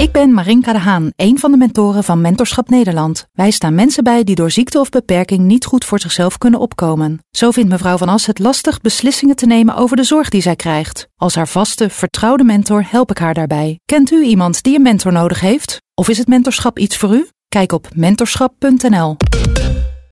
Ik ben Marinka de Haan, een van de mentoren van Mentorschap Nederland. Wij staan mensen bij die door ziekte of beperking niet goed voor zichzelf kunnen opkomen. Zo vindt mevrouw Van As het lastig beslissingen te nemen over de zorg die zij krijgt. Als haar vaste, vertrouwde mentor help ik haar daarbij. Kent u iemand die een mentor nodig heeft? Of is het mentorschap iets voor u? Kijk op mentorschap.nl.